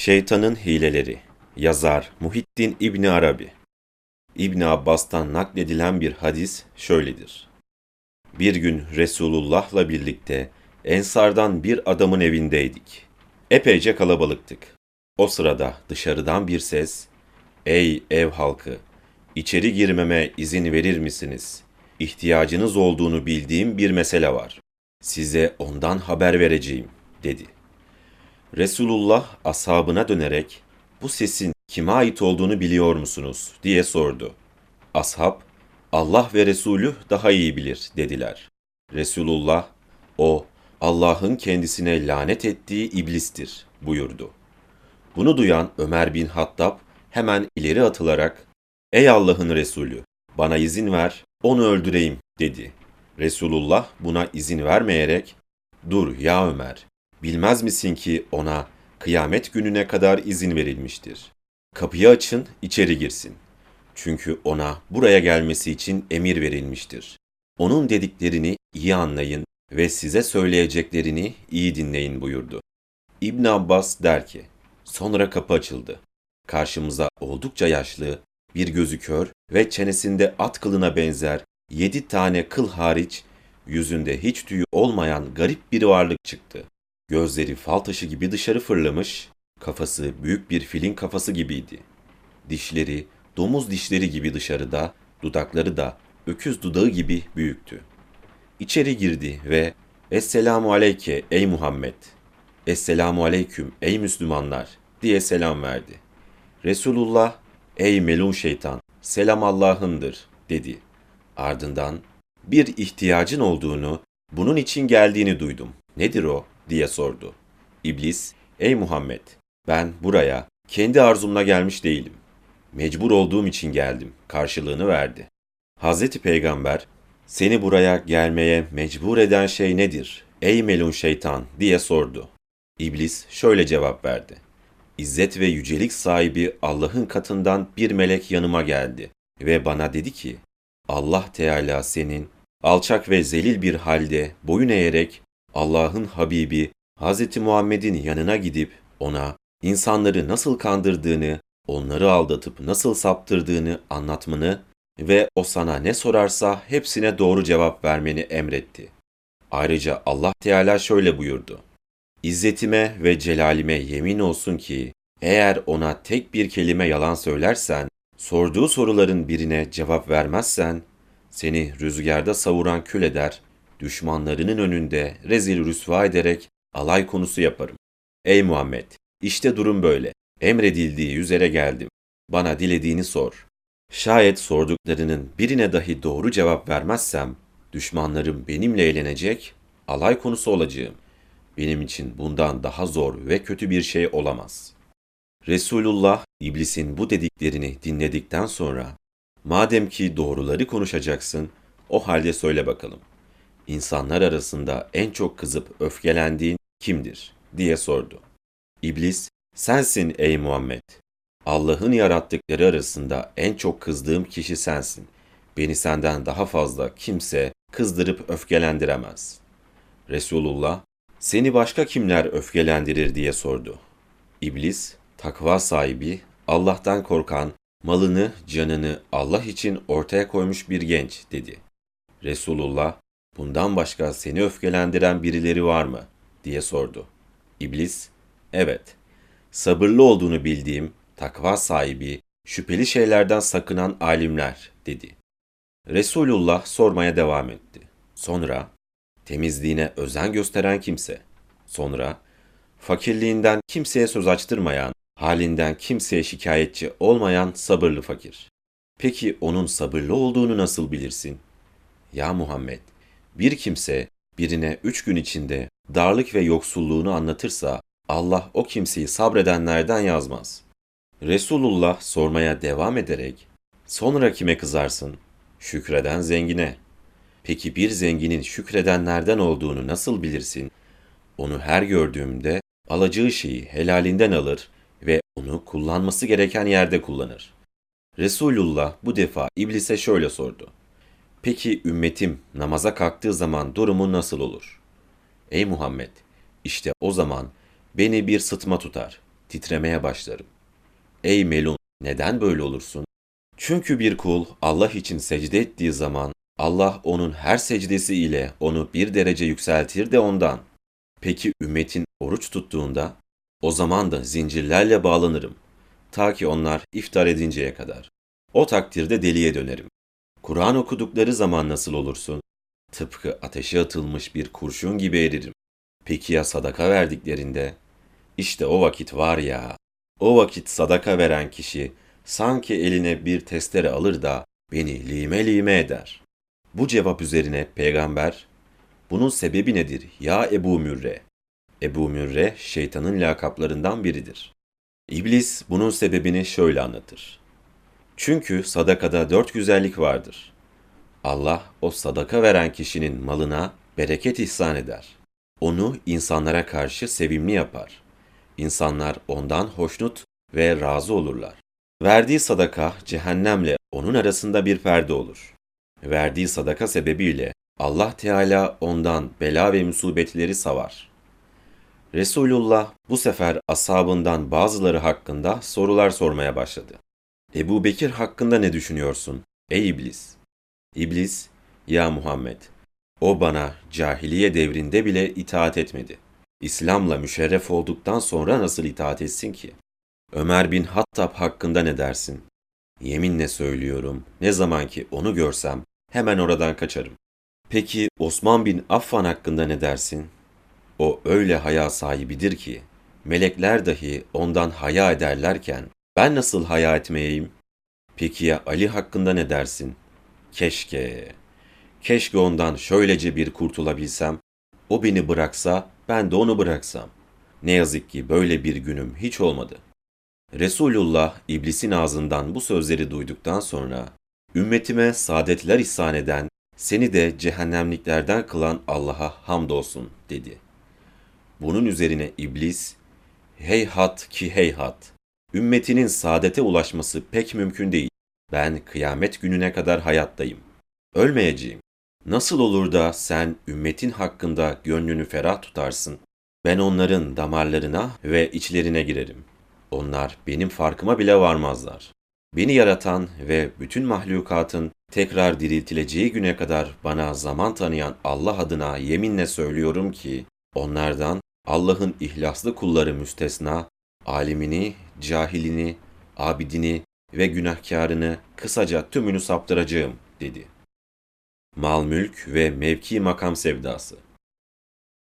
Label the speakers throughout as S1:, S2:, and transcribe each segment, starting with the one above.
S1: Şeytanın Hileleri Yazar Muhittin İbni Arabi İbni Abbas'tan nakledilen bir hadis şöyledir. Bir gün Resulullah'la birlikte Ensardan bir adamın evindeydik. Epeyce kalabalıktık. O sırada dışarıdan bir ses, ''Ey ev halkı, içeri girmeme izin verir misiniz? İhtiyacınız olduğunu bildiğim bir mesele var. Size ondan haber vereceğim.'' dedi. Resulullah ashabına dönerek bu sesin kime ait olduğunu biliyor musunuz diye sordu. Ashab Allah ve Resulü daha iyi bilir dediler. Resulullah o Allah'ın kendisine lanet ettiği iblistir buyurdu. Bunu duyan Ömer bin Hattab hemen ileri atılarak Ey Allah'ın Resulü bana izin ver onu öldüreyim dedi. Resulullah buna izin vermeyerek dur ya Ömer Bilmez misin ki ona kıyamet gününe kadar izin verilmiştir. Kapıyı açın, içeri girsin. Çünkü ona buraya gelmesi için emir verilmiştir. Onun dediklerini iyi anlayın ve size söyleyeceklerini iyi dinleyin buyurdu. İbn Abbas der ki, sonra kapı açıldı. Karşımıza oldukça yaşlı, bir gözü kör ve çenesinde at kılına benzer yedi tane kıl hariç yüzünde hiç tüyü olmayan garip bir varlık çıktı. Gözleri fal taşı gibi dışarı fırlamış, kafası büyük bir filin kafası gibiydi. Dişleri domuz dişleri gibi dışarıda, dudakları da öküz dudağı gibi büyüktü. İçeri girdi ve Esselamu aleyke ey Muhammed, Esselamu aleyküm ey Müslümanlar diye selam verdi. Resulullah ey melun şeytan selam Allah'ındır dedi. Ardından bir ihtiyacın olduğunu, bunun için geldiğini duydum. Nedir o? Diye sordu. İblis, ey Muhammed, ben buraya kendi arzumla gelmiş değilim. Mecbur olduğum için geldim, karşılığını verdi. Hazreti Peygamber, seni buraya gelmeye mecbur eden şey nedir, ey melun şeytan diye sordu. İblis şöyle cevap verdi. İzzet ve yücelik sahibi Allah'ın katından bir melek yanıma geldi ve bana dedi ki, Allah Teala senin alçak ve zelil bir halde boyun eğerek Allah'ın Habibi Hz. Muhammed'in yanına gidip ona insanları nasıl kandırdığını, onları aldatıp nasıl saptırdığını anlatmanı ve o sana ne sorarsa hepsine doğru cevap vermeni emretti. Ayrıca Allah Teala şöyle buyurdu. İzzetime ve celalime yemin olsun ki eğer ona tek bir kelime yalan söylersen, sorduğu soruların birine cevap vermezsen, seni rüzgarda savuran kül eder düşmanlarının önünde rezil rüsva ederek alay konusu yaparım. Ey Muhammed! işte durum böyle. Emredildiği üzere geldim. Bana dilediğini sor. Şayet sorduklarının birine dahi doğru cevap vermezsem, düşmanlarım benimle eğlenecek, alay konusu olacağım. Benim için bundan daha zor ve kötü bir şey olamaz. Resulullah, iblisin bu dediklerini dinledikten sonra, madem ki doğruları konuşacaksın, o halde söyle bakalım insanlar arasında en çok kızıp öfkelendiğin kimdir diye sordu. İblis, sensin ey Muhammed. Allah'ın yarattıkları arasında en çok kızdığım kişi sensin. Beni senden daha fazla kimse kızdırıp öfkelendiremez. Resulullah, seni başka kimler öfkelendirir diye sordu. İblis, takva sahibi, Allah'tan korkan, malını, canını Allah için ortaya koymuş bir genç dedi. Resulullah, bundan başka seni öfkelendiren birileri var mı? diye sordu. İblis, evet, sabırlı olduğunu bildiğim, takva sahibi, şüpheli şeylerden sakınan alimler, dedi. Resulullah sormaya devam etti. Sonra, temizliğine özen gösteren kimse. Sonra, fakirliğinden kimseye söz açtırmayan, halinden kimseye şikayetçi olmayan sabırlı fakir. Peki onun sabırlı olduğunu nasıl bilirsin? Ya Muhammed, bir kimse birine üç gün içinde darlık ve yoksulluğunu anlatırsa Allah o kimseyi sabredenlerden yazmaz. Resulullah sormaya devam ederek sonra kime kızarsın? Şükreden zengine. Peki bir zenginin şükredenlerden olduğunu nasıl bilirsin? Onu her gördüğümde alacağı şeyi helalinden alır ve onu kullanması gereken yerde kullanır. Resulullah bu defa iblise şöyle sordu. Peki ümmetim namaza kalktığı zaman durumu nasıl olur? Ey Muhammed! işte o zaman beni bir sıtma tutar. titremeye başlarım. Ey Melun, neden böyle olursun? Çünkü bir kul Allah için secde ettiği zaman Allah onun her secdesi ile onu bir derece yükseltir de ondan. Peki ümmetin oruç tuttuğunda o zaman da zincirlerle bağlanırım. Ta ki onlar iftar edinceye kadar. O takdirde deliye dönerim. Kur'an okudukları zaman nasıl olursun? Tıpkı ateşe atılmış bir kurşun gibi eririm. Peki ya sadaka verdiklerinde? İşte o vakit var ya, o vakit sadaka veren kişi sanki eline bir testere alır da beni lime lime eder. Bu cevap üzerine peygamber, bunun sebebi nedir ya Ebu Mürre? Ebu Mürre şeytanın lakaplarından biridir. İblis bunun sebebini şöyle anlatır. Çünkü sadakada dört güzellik vardır. Allah o sadaka veren kişinin malına bereket ihsan eder. Onu insanlara karşı sevimli yapar. İnsanlar ondan hoşnut ve razı olurlar. Verdiği sadaka cehennemle onun arasında bir perde olur. Verdiği sadaka sebebiyle Allah Teala ondan bela ve musibetleri savar. Resulullah bu sefer ashabından bazıları hakkında sorular sormaya başladı. Ebu Bekir hakkında ne düşünüyorsun? Ey iblis! İblis, ya Muhammed, o bana cahiliye devrinde bile itaat etmedi. İslam'la müşerref olduktan sonra nasıl itaat etsin ki? Ömer bin Hattab hakkında ne dersin? Yeminle söylüyorum, ne zaman ki onu görsem hemen oradan kaçarım. Peki Osman bin Affan hakkında ne dersin? O öyle haya sahibidir ki, melekler dahi ondan haya ederlerken ben nasıl haya etmeyeyim? Peki ya Ali hakkında ne dersin? Keşke, keşke ondan şöylece bir kurtulabilsem, o beni bıraksa ben de onu bıraksam. Ne yazık ki böyle bir günüm hiç olmadı. Resulullah iblisin ağzından bu sözleri duyduktan sonra, ümmetime saadetler ihsan eden, seni de cehennemliklerden kılan Allah'a hamdolsun dedi. Bunun üzerine iblis, heyhat ki heyhat, ümmetinin saadete ulaşması pek mümkün değil. Ben kıyamet gününe kadar hayattayım. Ölmeyeceğim. Nasıl olur da sen ümmetin hakkında gönlünü ferah tutarsın? Ben onların damarlarına ve içlerine girerim. Onlar benim farkıma bile varmazlar. Beni yaratan ve bütün mahlukatın tekrar diriltileceği güne kadar bana zaman tanıyan Allah adına yeminle söylüyorum ki onlardan Allah'ın ihlaslı kulları müstesna, alimini, cahilini, abidini ve günahkarını kısaca tümünü saptıracağım dedi. Mal mülk ve mevki makam sevdası.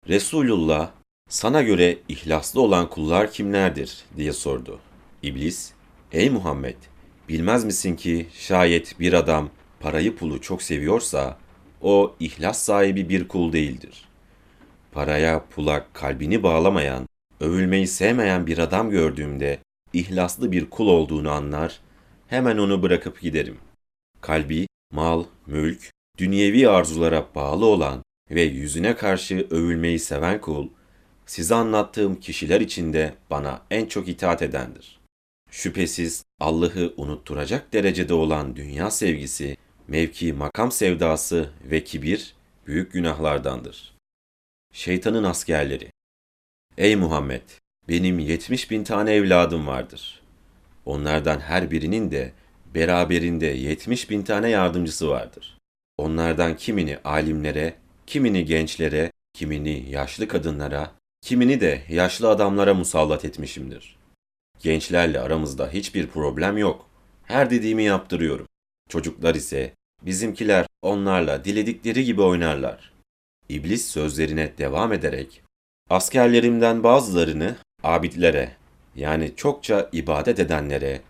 S1: Resulullah sana göre ihlaslı olan kullar kimlerdir diye sordu. İblis, ey Muhammed bilmez misin ki şayet bir adam parayı pulu çok seviyorsa o ihlas sahibi bir kul değildir. Paraya pula kalbini bağlamayan, övülmeyi sevmeyen bir adam gördüğümde ihlaslı bir kul olduğunu anlar, hemen onu bırakıp giderim. Kalbi, mal, mülk, dünyevi arzulara bağlı olan ve yüzüne karşı övülmeyi seven kul, size anlattığım kişiler içinde bana en çok itaat edendir. Şüphesiz Allah'ı unutturacak derecede olan dünya sevgisi, mevki makam sevdası ve kibir büyük günahlardandır. Şeytanın askerleri Ey Muhammed! Benim yetmiş bin tane evladım vardır. Onlardan her birinin de beraberinde yetmiş bin tane yardımcısı vardır. Onlardan kimini alimlere, kimini gençlere, kimini yaşlı kadınlara, kimini de yaşlı adamlara musallat etmişimdir. Gençlerle aramızda hiçbir problem yok. Her dediğimi yaptırıyorum. Çocuklar ise bizimkiler onlarla diledikleri gibi oynarlar. İblis sözlerine devam ederek askerlerimden bazılarını abidlere yani çokça ibadet edenlere,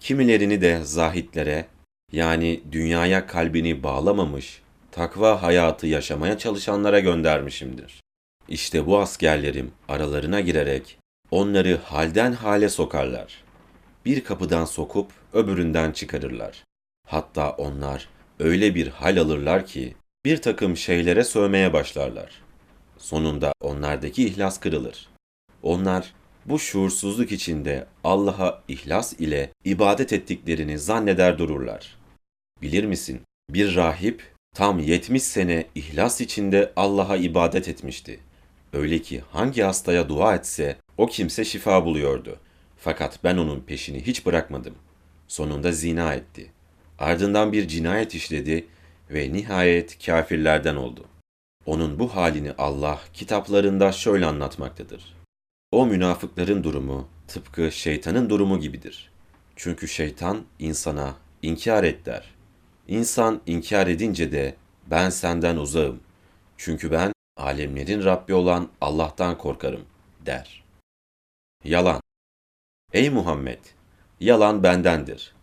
S1: kimilerini de zahitlere yani dünyaya kalbini bağlamamış, takva hayatı yaşamaya çalışanlara göndermişimdir. İşte bu askerlerim aralarına girerek onları halden hale sokarlar. Bir kapıdan sokup öbüründen çıkarırlar. Hatta onlar öyle bir hal alırlar ki bir takım şeylere sövmeye başlarlar. Sonunda onlardaki ihlas kırılır. Onlar bu şuursuzluk içinde Allah'a ihlas ile ibadet ettiklerini zanneder dururlar. Bilir misin? Bir rahip tam 70 sene ihlas içinde Allah'a ibadet etmişti. Öyle ki hangi hastaya dua etse o kimse şifa buluyordu. Fakat ben onun peşini hiç bırakmadım. Sonunda zina etti. Ardından bir cinayet işledi ve nihayet kafirlerden oldu. Onun bu halini Allah kitaplarında şöyle anlatmaktadır. O münafıkların durumu tıpkı şeytanın durumu gibidir. Çünkü şeytan insana inkar et der. İnsan inkar edince de ben senden uzağım. Çünkü ben alemlerin Rabbi olan Allah'tan korkarım der. Yalan. Ey Muhammed! Yalan bendendir.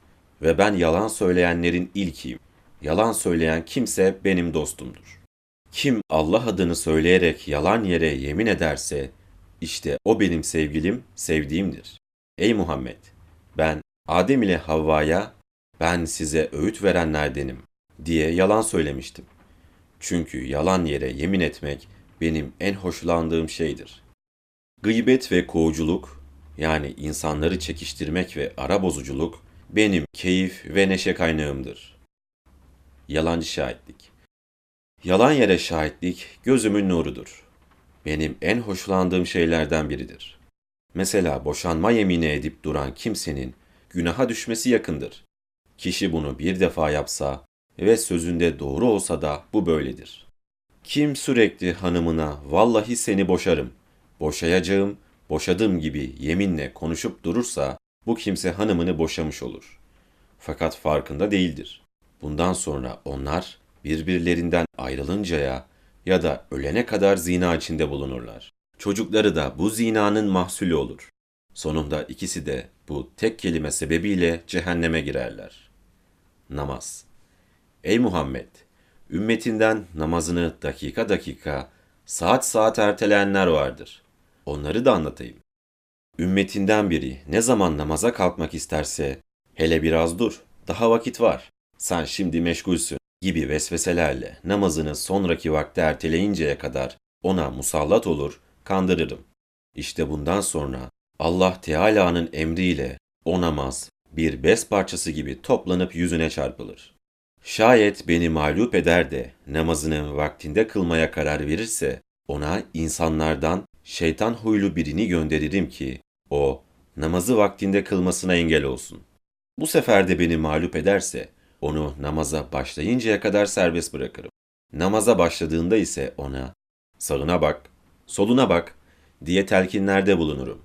S1: Ve ben yalan söyleyenlerin ilkiyim. Yalan söyleyen kimse benim dostumdur. Kim Allah adını söyleyerek yalan yere yemin ederse, işte o benim sevgilim, sevdiğimdir. Ey Muhammed! Ben Adem ile Havva'ya ben size öğüt verenlerdenim diye yalan söylemiştim. Çünkü yalan yere yemin etmek benim en hoşlandığım şeydir. Gıybet ve kovuculuk yani insanları çekiştirmek ve ara bozuculuk benim keyif ve neşe kaynağımdır. Yalancı şahitlik Yalan yere şahitlik gözümün nurudur. Benim en hoşlandığım şeylerden biridir. Mesela boşanma yemini edip duran kimsenin günaha düşmesi yakındır. Kişi bunu bir defa yapsa ve sözünde doğru olsa da bu böyledir. Kim sürekli hanımına vallahi seni boşarım, boşayacağım, boşadım gibi yeminle konuşup durursa bu kimse hanımını boşamış olur. Fakat farkında değildir. Bundan sonra onlar birbirlerinden ayrılıncaya ya da ölene kadar zina içinde bulunurlar. Çocukları da bu zinanın mahsulü olur. Sonunda ikisi de bu tek kelime sebebiyle cehenneme girerler. Namaz Ey Muhammed! Ümmetinden namazını dakika dakika, saat saat erteleyenler vardır. Onları da anlatayım. Ümmetinden biri ne zaman namaza kalkmak isterse, hele biraz dur, daha vakit var, sen şimdi meşgulsün gibi vesveselerle namazını sonraki vakte erteleyinceye kadar ona musallat olur, kandırırım. İşte bundan sonra Allah Teala'nın emriyle o namaz bir bez parçası gibi toplanıp yüzüne çarpılır. Şayet beni mağlup eder de namazını vaktinde kılmaya karar verirse ona insanlardan şeytan huylu birini gönderirim ki o namazı vaktinde kılmasına engel olsun. Bu sefer de beni mağlup ederse onu namaza başlayıncaya kadar serbest bırakırım. Namaza başladığında ise ona sağına bak, soluna bak diye telkinlerde bulunurum.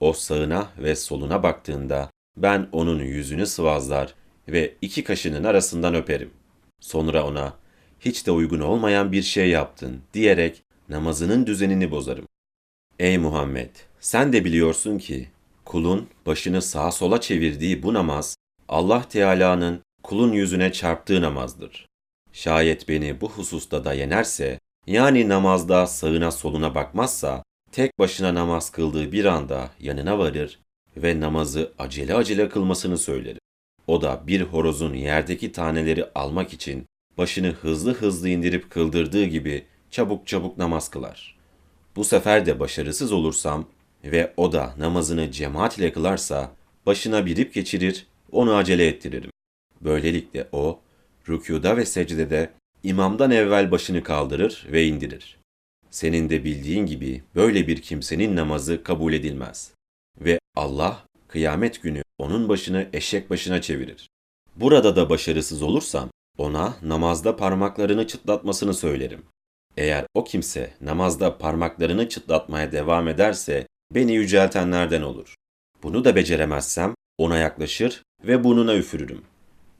S1: O sağına ve soluna baktığında ben onun yüzünü sıvazlar ve iki kaşının arasından öperim. Sonra ona hiç de uygun olmayan bir şey yaptın diyerek namazının düzenini bozarım. Ey Muhammed! Sen de biliyorsun ki kulun başını sağa sola çevirdiği bu namaz Allah Teala'nın kulun yüzüne çarptığı namazdır. Şayet beni bu hususta da yenerse, yani namazda sağına soluna bakmazsa, tek başına namaz kıldığı bir anda yanına varır ve namazı acele acele kılmasını söylerim. O da bir horozun yerdeki taneleri almak için başını hızlı hızlı indirip kıldırdığı gibi çabuk çabuk namaz kılar. Bu sefer de başarısız olursam ve o da namazını cemaat ile kılarsa başına bir ip geçirir, onu acele ettiririm. Böylelikle o rükuda ve secdede imamdan evvel başını kaldırır ve indirir. Senin de bildiğin gibi böyle bir kimsenin namazı kabul edilmez. Ve Allah kıyamet günü onun başını eşek başına çevirir. Burada da başarısız olursam ona namazda parmaklarını çıtlatmasını söylerim. Eğer o kimse namazda parmaklarını çıtlatmaya devam ederse beni yüceltenlerden olur. Bunu da beceremezsem ona yaklaşır ve burnuna üfürürüm.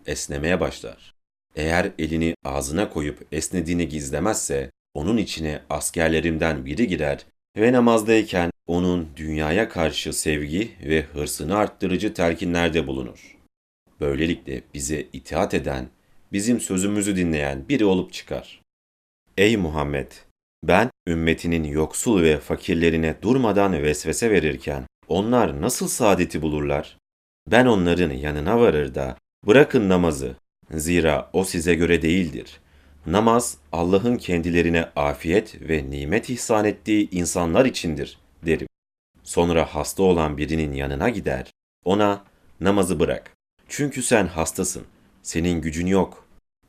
S1: Esnemeye başlar. Eğer elini ağzına koyup esnediğini gizlemezse onun içine askerlerimden biri girer ve namazdayken onun dünyaya karşı sevgi ve hırsını arttırıcı telkinlerde bulunur. Böylelikle bize itaat eden, bizim sözümüzü dinleyen biri olup çıkar. Ey Muhammed! Ben ümmetinin yoksul ve fakirlerine durmadan vesvese verirken onlar nasıl saadeti bulurlar? Ben onların yanına varır da bırakın namazı. Zira o size göre değildir. Namaz Allah'ın kendilerine afiyet ve nimet ihsan ettiği insanlar içindir derim. Sonra hasta olan birinin yanına gider. Ona namazı bırak. Çünkü sen hastasın. Senin gücün yok.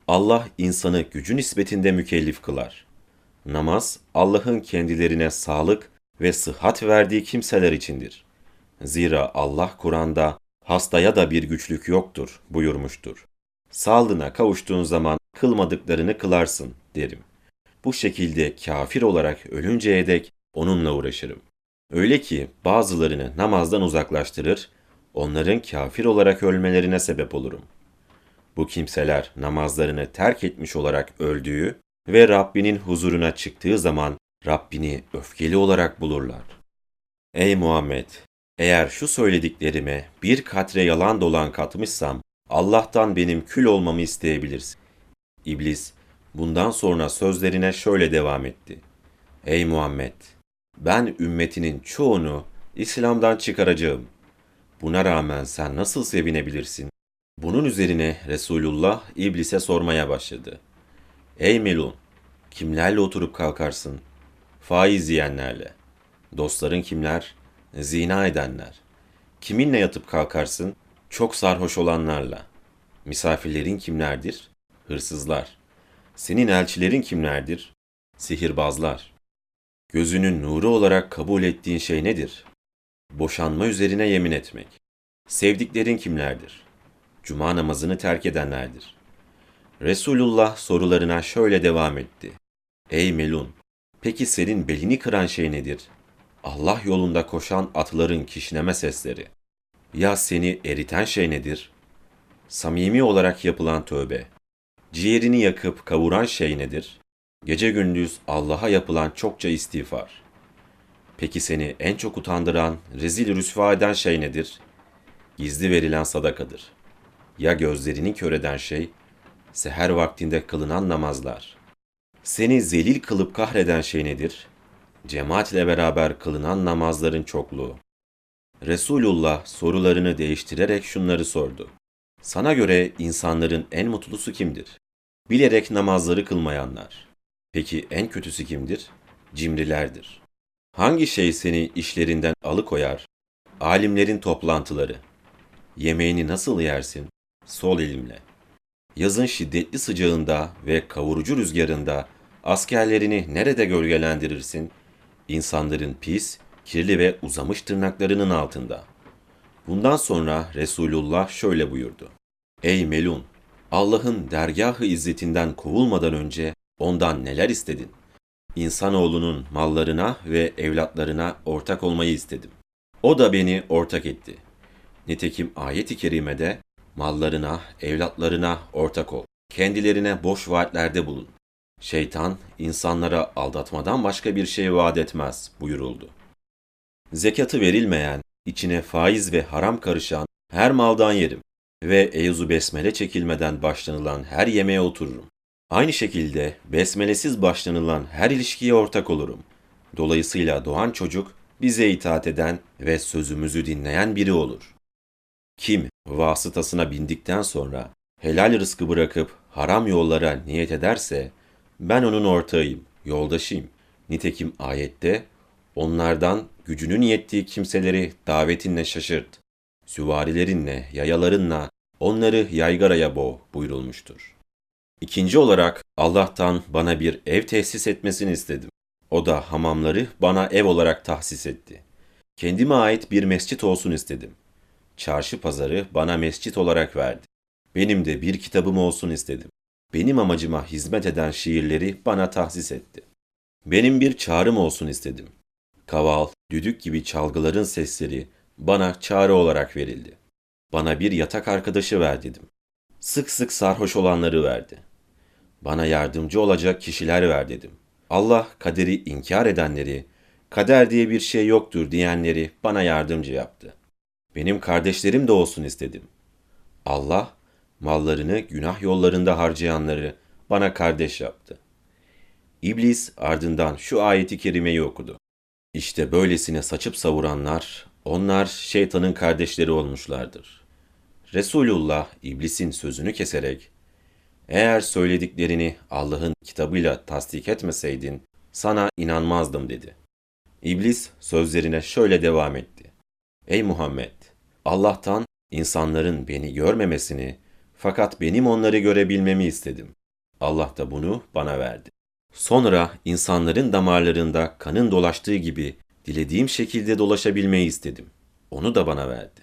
S1: Allah insanı gücü nispetinde mükellif kılar. Namaz Allah'ın kendilerine sağlık ve sıhhat verdiği kimseler içindir. Zira Allah Kur'an'da hastaya da bir güçlük yoktur buyurmuştur. Sağlığına kavuştuğun zaman kılmadıklarını kılarsın derim. Bu şekilde kafir olarak ölünceye dek onunla uğraşırım. Öyle ki bazılarını namazdan uzaklaştırır, onların kafir olarak ölmelerine sebep olurum. Bu kimseler namazlarını terk etmiş olarak öldüğü ve Rabbinin huzuruna çıktığı zaman Rabbini öfkeli olarak bulurlar. Ey Muhammed! Eğer şu söylediklerime bir katre yalan dolan katmışsam, Allah'tan benim kül olmamı isteyebilirsin. İblis, bundan sonra sözlerine şöyle devam etti. Ey Muhammed! Ben ümmetinin çoğunu İslam'dan çıkaracağım. Buna rağmen sen nasıl sevinebilirsin? Bunun üzerine Resulullah İblis'e sormaya başladı. Ey Melun! Kimlerle oturup kalkarsın? Faiz yiyenlerle. Dostların kimler? Zina edenler. Kiminle yatıp kalkarsın? Çok sarhoş olanlarla. Misafirlerin kimlerdir? Hırsızlar. Senin elçilerin kimlerdir? Sihirbazlar. Gözünün nuru olarak kabul ettiğin şey nedir? Boşanma üzerine yemin etmek. Sevdiklerin kimlerdir? Cuma namazını terk edenlerdir. Resulullah sorularına şöyle devam etti. Ey Melun! Peki senin belini kıran şey nedir? Allah yolunda koşan atların kişneme sesleri. Ya seni eriten şey nedir? Samimi olarak yapılan tövbe. Ciğerini yakıp kavuran şey nedir? Gece gündüz Allah'a yapılan çokça istiğfar. Peki seni en çok utandıran, rezil rüsva eden şey nedir? Gizli verilen sadakadır. Ya gözlerini kör eden şey? Seher vaktinde kılınan namazlar. Seni zelil kılıp kahreden şey nedir? Cemaatle beraber kılınan namazların çokluğu. Resulullah sorularını değiştirerek şunları sordu. Sana göre insanların en mutlusu kimdir? Bilerek namazları kılmayanlar. Peki en kötüsü kimdir? Cimrilerdir. Hangi şey seni işlerinden alıkoyar? Alimlerin toplantıları. Yemeğini nasıl yersin? Sol elimle. Yazın şiddetli sıcağında ve kavurucu rüzgarında askerlerini nerede gölgelendirirsin? İnsanların pis, kirli ve uzamış tırnaklarının altında. Bundan sonra Resulullah şöyle buyurdu. Ey Melun! Allah'ın dergahı izzetinden kovulmadan önce ondan neler istedin? İnsanoğlunun mallarına ve evlatlarına ortak olmayı istedim. O da beni ortak etti. Nitekim ayet-i kerimede mallarına, evlatlarına ortak ol. Kendilerine boş vaatlerde bulun. Şeytan insanlara aldatmadan başka bir şey vaat etmez buyuruldu. Zekatı verilmeyen, içine faiz ve haram karışan her maldan yerim ve eyzu besmele çekilmeden başlanılan her yemeğe otururum. Aynı şekilde besmelesiz başlanılan her ilişkiye ortak olurum. Dolayısıyla doğan çocuk bize itaat eden ve sözümüzü dinleyen biri olur. Kim vasıtasına bindikten sonra helal rızkı bırakıp haram yollara niyet ederse ben onun ortağıyım, yoldaşıyım. Nitekim ayette onlardan gücünün yettiği kimseleri davetinle şaşırt. Süvarilerinle, yayalarınla onları yaygaraya boğ buyurulmuştur. İkinci olarak Allah'tan bana bir ev tesis etmesini istedim. O da hamamları bana ev olarak tahsis etti. Kendime ait bir mescit olsun istedim. Çarşı pazarı bana mescit olarak verdi. Benim de bir kitabım olsun istedim. Benim amacıma hizmet eden şiirleri bana tahsis etti. Benim bir çağrım olsun istedim. Kaval, düdük gibi çalgıların sesleri bana çağrı olarak verildi. Bana bir yatak arkadaşı ver dedim. Sık sık sarhoş olanları verdi. Bana yardımcı olacak kişiler ver dedim. Allah kaderi inkar edenleri, kader diye bir şey yoktur diyenleri bana yardımcı yaptı. Benim kardeşlerim de olsun istedim. Allah mallarını günah yollarında harcayanları bana kardeş yaptı. İblis ardından şu ayeti kerimeyi okudu. İşte böylesine saçıp savuranlar, onlar şeytanın kardeşleri olmuşlardır. Resulullah iblisin sözünü keserek, eğer söylediklerini Allah'ın kitabıyla tasdik etmeseydin, sana inanmazdım dedi. İblis sözlerine şöyle devam etti. Ey Muhammed! Allah'tan insanların beni görmemesini, fakat benim onları görebilmemi istedim. Allah da bunu bana verdi. Sonra insanların damarlarında kanın dolaştığı gibi dilediğim şekilde dolaşabilmeyi istedim. onu da bana verdi.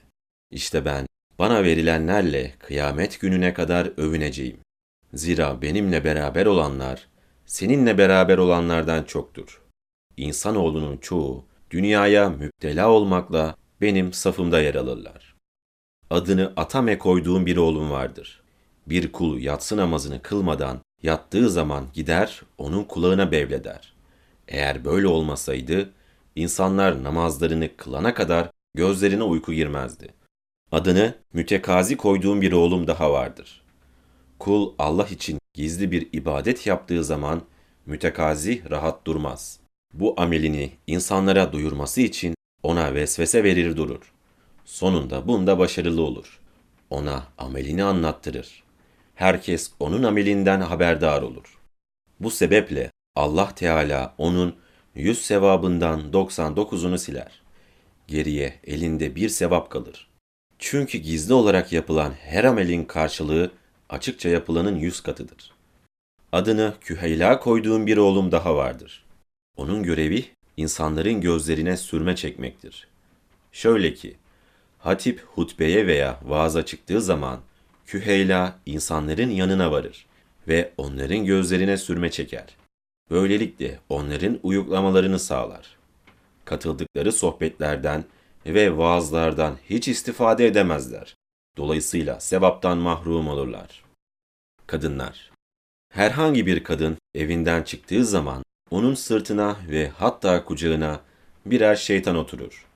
S1: İşte ben bana verilenlerle kıyamet gününe kadar övüneceğim. Zira benimle beraber olanlar, seninle beraber olanlardan çoktur. İnsanoğlunun çoğu dünyaya müptela olmakla benim safımda yer alırlar. Adını Atame koyduğum bir oğlum vardır. Bir kul yatsı namazını kılmadan yattığı zaman gider onun kulağına bevleder. Eğer böyle olmasaydı insanlar namazlarını kılana kadar gözlerine uyku girmezdi. Adını mütekazi koyduğum bir oğlum daha vardır. Kul Allah için gizli bir ibadet yaptığı zaman mütekazi rahat durmaz. Bu amelini insanlara duyurması için ona vesvese verir durur. Sonunda bunda başarılı olur. Ona amelini anlattırır. Herkes onun amelinden haberdar olur. Bu sebeple Allah Teala onun yüz sevabından 99'unu siler. Geriye elinde bir sevap kalır. Çünkü gizli olarak yapılan her amelin karşılığı açıkça yapılanın yüz katıdır. Adını Küheyla koyduğum bir oğlum daha vardır. Onun görevi insanların gözlerine sürme çekmektir. Şöyle ki, hatip hutbeye veya vaaza çıktığı zaman Küheyla insanların yanına varır ve onların gözlerine sürme çeker. Böylelikle onların uyuklamalarını sağlar. Katıldıkları sohbetlerden ve vaazlardan hiç istifade edemezler. Dolayısıyla sevaptan mahrum olurlar. Kadınlar Herhangi bir kadın evinden çıktığı zaman onun sırtına ve hatta kucağına birer şeytan oturur.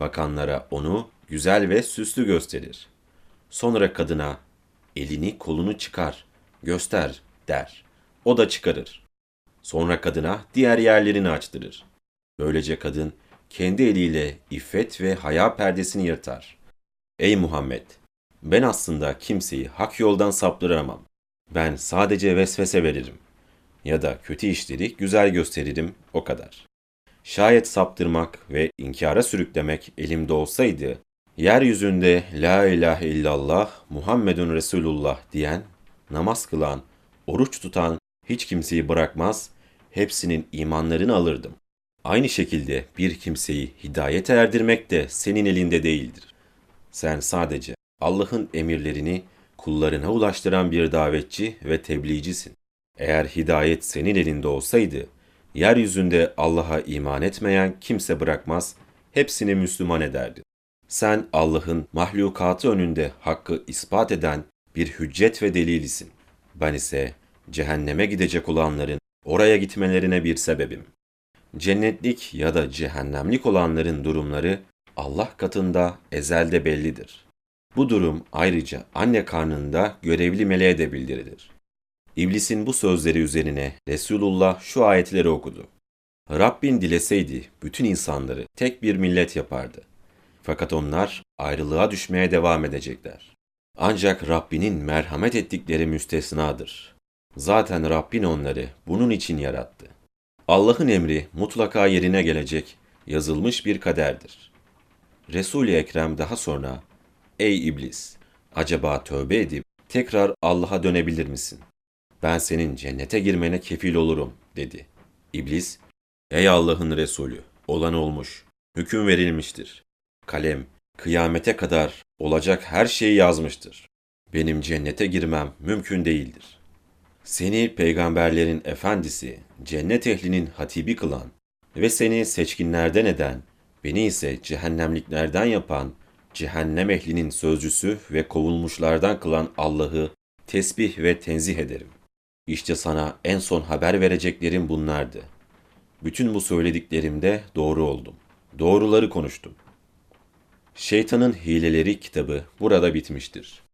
S1: Bakanlara onu güzel ve süslü gösterir. Sonra kadına elini kolunu çıkar, göster der. O da çıkarır. Sonra kadına diğer yerlerini açtırır. Böylece kadın kendi eliyle iffet ve haya perdesini yırtar. Ey Muhammed! Ben aslında kimseyi hak yoldan saptıramam. Ben sadece vesvese veririm. Ya da kötü işleri güzel gösteririm, o kadar. Şayet saptırmak ve inkara sürüklemek elimde olsaydı, yeryüzünde La ilahe illallah Muhammedun Resulullah diyen, namaz kılan, oruç tutan hiç kimseyi bırakmaz, hepsinin imanlarını alırdım. Aynı şekilde bir kimseyi hidayete erdirmek de senin elinde değildir. Sen sadece Allah'ın emirlerini kullarına ulaştıran bir davetçi ve tebliğcisin. Eğer hidayet senin elinde olsaydı, yeryüzünde Allah'a iman etmeyen kimse bırakmaz, hepsini Müslüman ederdi. Sen Allah'ın mahlukatı önünde hakkı ispat eden bir hüccet ve delilisin. Ben ise cehenneme gidecek olanların oraya gitmelerine bir sebebim. Cennetlik ya da cehennemlik olanların durumları Allah katında ezelde bellidir. Bu durum ayrıca anne karnında görevli meleğe de bildirilir. İblisin bu sözleri üzerine Resulullah şu ayetleri okudu. Rabbin dileseydi bütün insanları tek bir millet yapardı. Fakat onlar ayrılığa düşmeye devam edecekler. Ancak Rabbinin merhamet ettikleri müstesnadır. Zaten Rabbin onları bunun için yarattı. Allah'ın emri mutlaka yerine gelecek, yazılmış bir kaderdir. Resul-i Ekrem daha sonra, Ey iblis! Acaba tövbe edip tekrar Allah'a dönebilir misin? Ben senin cennete girmene kefil olurum, dedi. İblis, Ey Allah'ın Resulü! Olan olmuş, hüküm verilmiştir. Kalem, kıyamete kadar olacak her şeyi yazmıştır. Benim cennete girmem mümkün değildir. Seni peygamberlerin efendisi, cennet ehlinin hatibi kılan ve seni seçkinlerden eden, beni ise cehennemliklerden yapan, cehennem ehlinin sözcüsü ve kovulmuşlardan kılan Allah'ı tesbih ve tenzih ederim. İşte sana en son haber vereceklerim bunlardı. Bütün bu söylediklerimde doğru oldum. Doğruları konuştum. Şeytanın Hileleri kitabı burada bitmiştir.